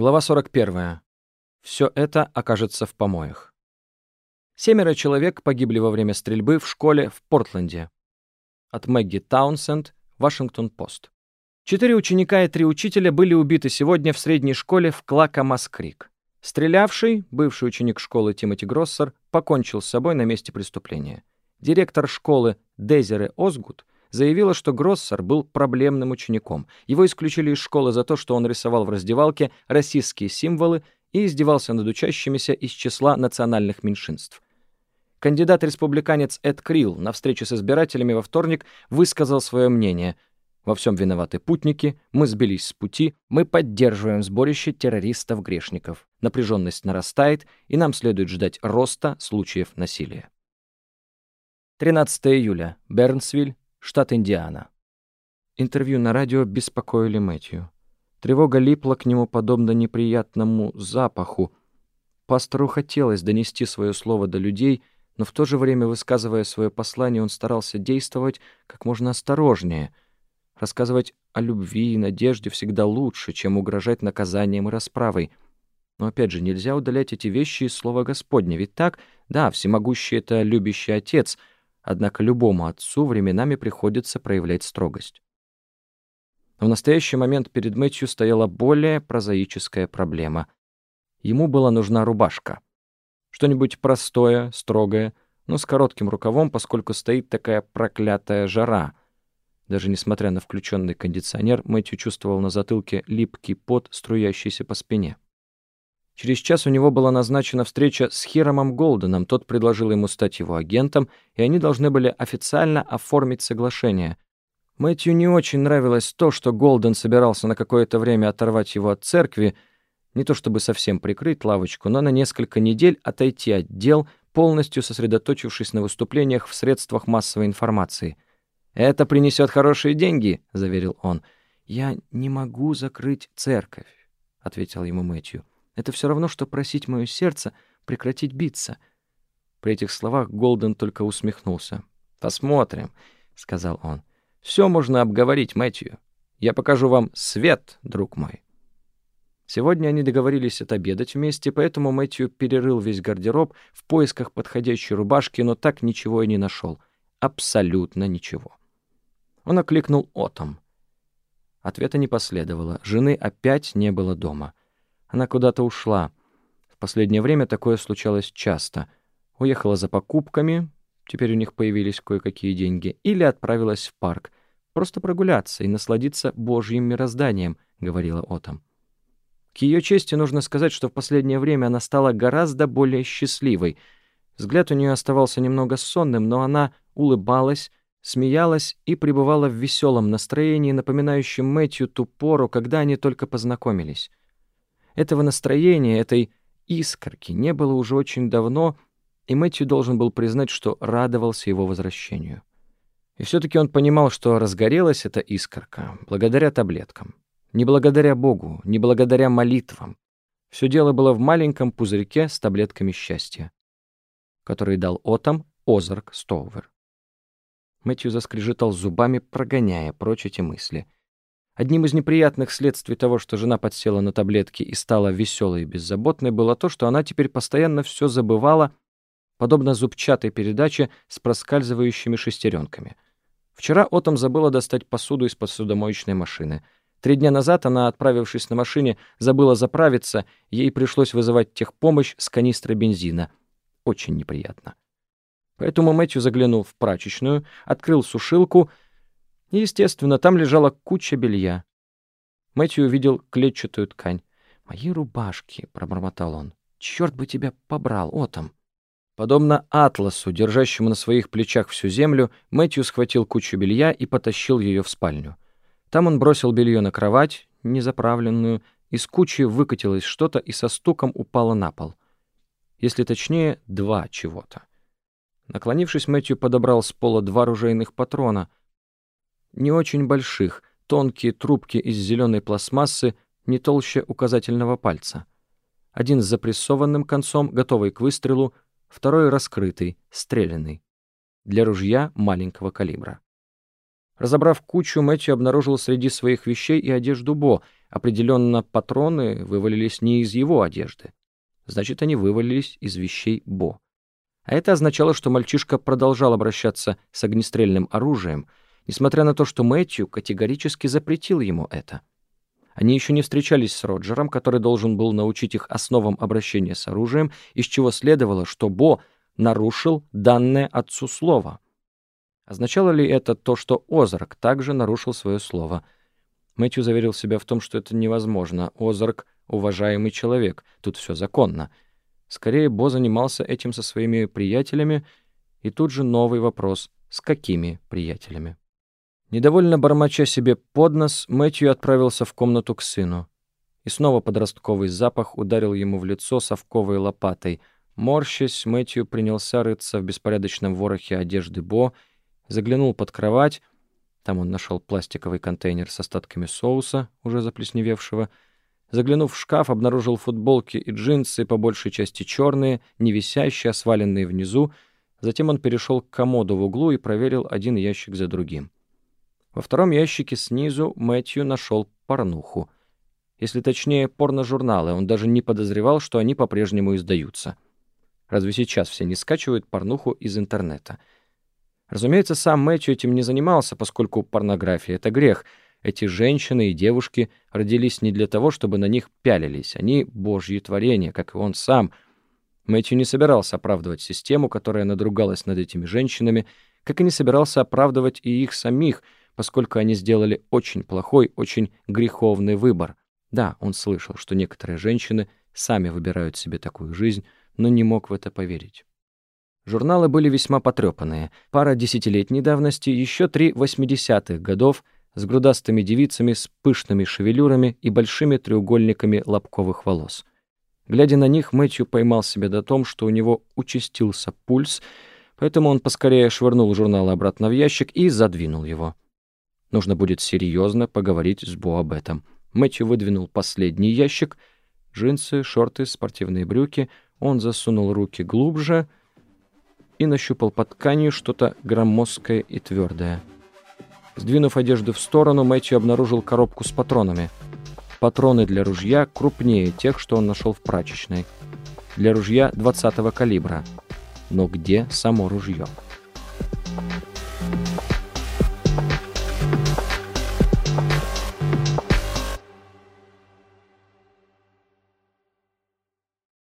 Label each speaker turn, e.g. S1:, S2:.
S1: Глава 41. Все это окажется в помоях. Семеро человек погибли во время стрельбы в школе в Портленде. От Мэгги Таунсенд, Вашингтон-Пост. Четыре ученика и три учителя были убиты сегодня в средней школе в Клакамас-Крик. Стрелявший, бывший ученик школы Тимоти Гроссер, покончил с собой на месте преступления. Директор школы Дезере Озгут заявила, что Гроссер был проблемным учеником. Его исключили из школы за то, что он рисовал в раздевалке российские символы и издевался над учащимися из числа национальных меньшинств. Кандидат-республиканец Эд Крилл на встрече с избирателями во вторник высказал свое мнение. «Во всем виноваты путники, мы сбились с пути, мы поддерживаем сборище террористов-грешников. Напряженность нарастает, и нам следует ждать роста случаев насилия». 13 июля. Бернсвиль, штат Индиана. Интервью на радио беспокоили Мэтью. Тревога липла к нему подобно неприятному запаху. Пастору хотелось донести свое слово до людей, но в то же время, высказывая свое послание, он старался действовать как можно осторожнее. Рассказывать о любви и надежде всегда лучше, чем угрожать наказанием и расправой. Но опять же, нельзя удалять эти вещи из слова Господня. Ведь так, да, всемогущий — это любящий Отец — Однако любому отцу временами приходится проявлять строгость. Но в настоящий момент перед Мэтью стояла более прозаическая проблема. Ему была нужна рубашка. Что-нибудь простое, строгое, но с коротким рукавом, поскольку стоит такая проклятая жара. Даже несмотря на включенный кондиционер, Мэтью чувствовал на затылке липкий пот, струящийся по спине. Через час у него была назначена встреча с Хиромом Голденом, тот предложил ему стать его агентом, и они должны были официально оформить соглашение. Мэтью не очень нравилось то, что Голден собирался на какое-то время оторвать его от церкви, не то чтобы совсем прикрыть лавочку, но на несколько недель отойти от дел, полностью сосредоточившись на выступлениях в средствах массовой информации. «Это принесет хорошие деньги», — заверил он. «Я не могу закрыть церковь», — ответил ему Мэтью. Это все равно, что просить мое сердце прекратить биться. При этих словах Голден только усмехнулся. «Посмотрим», — сказал он. «Все можно обговорить, Мэтью. Я покажу вам свет, друг мой». Сегодня они договорились отобедать вместе, поэтому Мэтью перерыл весь гардероб в поисках подходящей рубашки, но так ничего и не нашел. Абсолютно ничего. Он окликнул Отом. Ответа не последовало. Жены опять не было дома. Она куда-то ушла. В последнее время такое случалось часто. Уехала за покупками, теперь у них появились кое-какие деньги, или отправилась в парк. Просто прогуляться и насладиться Божьим мирозданием, — говорила Отом. К ее чести нужно сказать, что в последнее время она стала гораздо более счастливой. Взгляд у нее оставался немного сонным, но она улыбалась, смеялась и пребывала в веселом настроении, напоминающем Мэтью ту пору, когда они только познакомились. Этого настроения, этой искорки не было уже очень давно, и Мэтью должен был признать, что радовался его возвращению. И все-таки он понимал, что разгорелась эта искорка благодаря таблеткам. Не благодаря Богу, не благодаря молитвам. Все дело было в маленьком пузырьке с таблетками счастья, который дал Отом Озарк Стоувер. Мэтью заскрежетал зубами, прогоняя прочь эти мысли — Одним из неприятных следствий того, что жена подсела на таблетки и стала веселой и беззаботной, было то, что она теперь постоянно все забывала, подобно зубчатой передаче с проскальзывающими шестеренками. Вчера Отом забыла достать посуду из посудомоечной машины. Три дня назад она, отправившись на машине, забыла заправиться, ей пришлось вызывать техпомощь с канистрой бензина. Очень неприятно. Поэтому Мэтью заглянул в прачечную, открыл сушилку — естественно, там лежала куча белья. Мэтью увидел клетчатую ткань. «Мои рубашки», — пробормотал он. «Черт бы тебя побрал, Отом!» Подобно атласу, держащему на своих плечах всю землю, Мэтью схватил кучу белья и потащил ее в спальню. Там он бросил белье на кровать, незаправленную, из кучи выкатилось что-то и со стуком упало на пол. Если точнее, два чего-то. Наклонившись, Мэтью подобрал с пола два ружейных патрона, не очень больших, тонкие трубки из зеленой пластмассы, не толще указательного пальца. Один с запрессованным концом, готовый к выстрелу, второй раскрытый, стрелянный. Для ружья маленького калибра. Разобрав кучу, Мэтью обнаружил среди своих вещей и одежду Бо. Определенно, патроны вывалились не из его одежды. Значит, они вывалились из вещей Бо. А это означало, что мальчишка продолжал обращаться с огнестрельным оружием, несмотря на то, что Мэтью категорически запретил ему это. Они еще не встречались с Роджером, который должен был научить их основам обращения с оружием, из чего следовало, что Бо нарушил данное отцу слово. Означало ли это то, что Озарк также нарушил свое слово — Мэтью заверил себя в том, что это невозможно. Озарк — уважаемый человек, тут все законно. Скорее, Бо занимался этим со своими приятелями, и тут же новый вопрос — с какими приятелями? Недовольно бормоча себе под нос, Мэтью отправился в комнату к сыну. И снова подростковый запах ударил ему в лицо совковой лопатой. Морщась, Мэтью принялся рыться в беспорядочном ворохе одежды Бо, заглянул под кровать — там он нашел пластиковый контейнер с остатками соуса, уже заплесневевшего. Заглянув в шкаф, обнаружил футболки и джинсы, по большей части черные, не висящие, а сваленные внизу. Затем он перешел к комоду в углу и проверил один ящик за другим. Во втором ящике снизу Мэтью нашел порнуху. Если точнее, порножурналы. Он даже не подозревал, что они по-прежнему издаются. Разве сейчас все не скачивают порнуху из интернета? — Разумеется, сам Мэтью этим не занимался, поскольку порнография — это грех. Эти женщины и девушки родились не для того, чтобы на них пялились. Они — божьи творения, как и он сам. Мэтью не собирался оправдывать систему, которая надругалась над этими женщинами, как и не собирался оправдывать и их самих, поскольку они сделали очень плохой, очень греховный выбор. Да, он слышал, что некоторые женщины сами выбирают себе такую жизнь, но не мог в это поверить. Журналы были весьма потрепанные. Пара десятилетней давности, еще три восьмидесятых годов с грудастыми девицами с пышными шевелюрами и большими треугольниками лобковых волос. Глядя на них, Мэтью поймал себя до том, что у него участился пульс, поэтому он поскорее швырнул журнал обратно в ящик и задвинул его. Нужно будет серьезно поговорить с Бо об этом. Мэтью выдвинул последний ящик. Джинсы, шорты, спортивные брюки. Он засунул руки глубже — и нащупал под тканью что-то громоздкое и твердое. Сдвинув одежду в сторону, Мэтью обнаружил коробку с патронами. Патроны для ружья крупнее тех, что он нашел в прачечной. Для ружья 20-го калибра. Но где само ружье?